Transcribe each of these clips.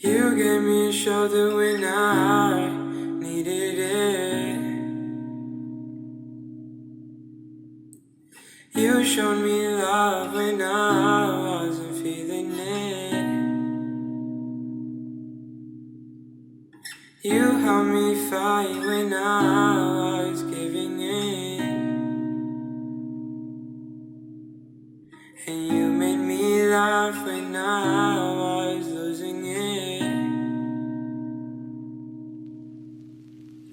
You gave me a shoulder when I needed it. You showed me love when I wasn't feeling it. You helped me fight when I was giving in. And you made me laugh when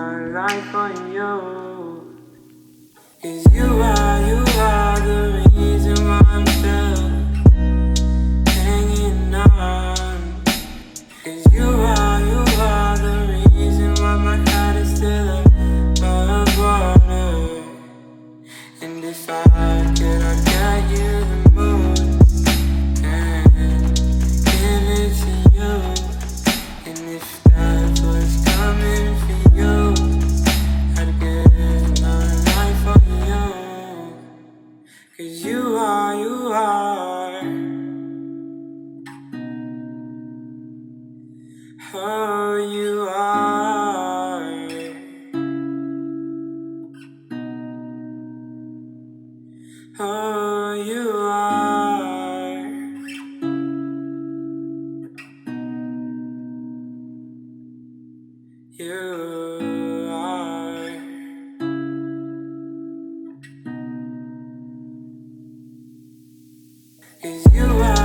my life on you. Are, you are the reason why I'm still hanging on. You are, you are the reason why my head is still above water. And if I Oh, you are. You are. You are. Cause you are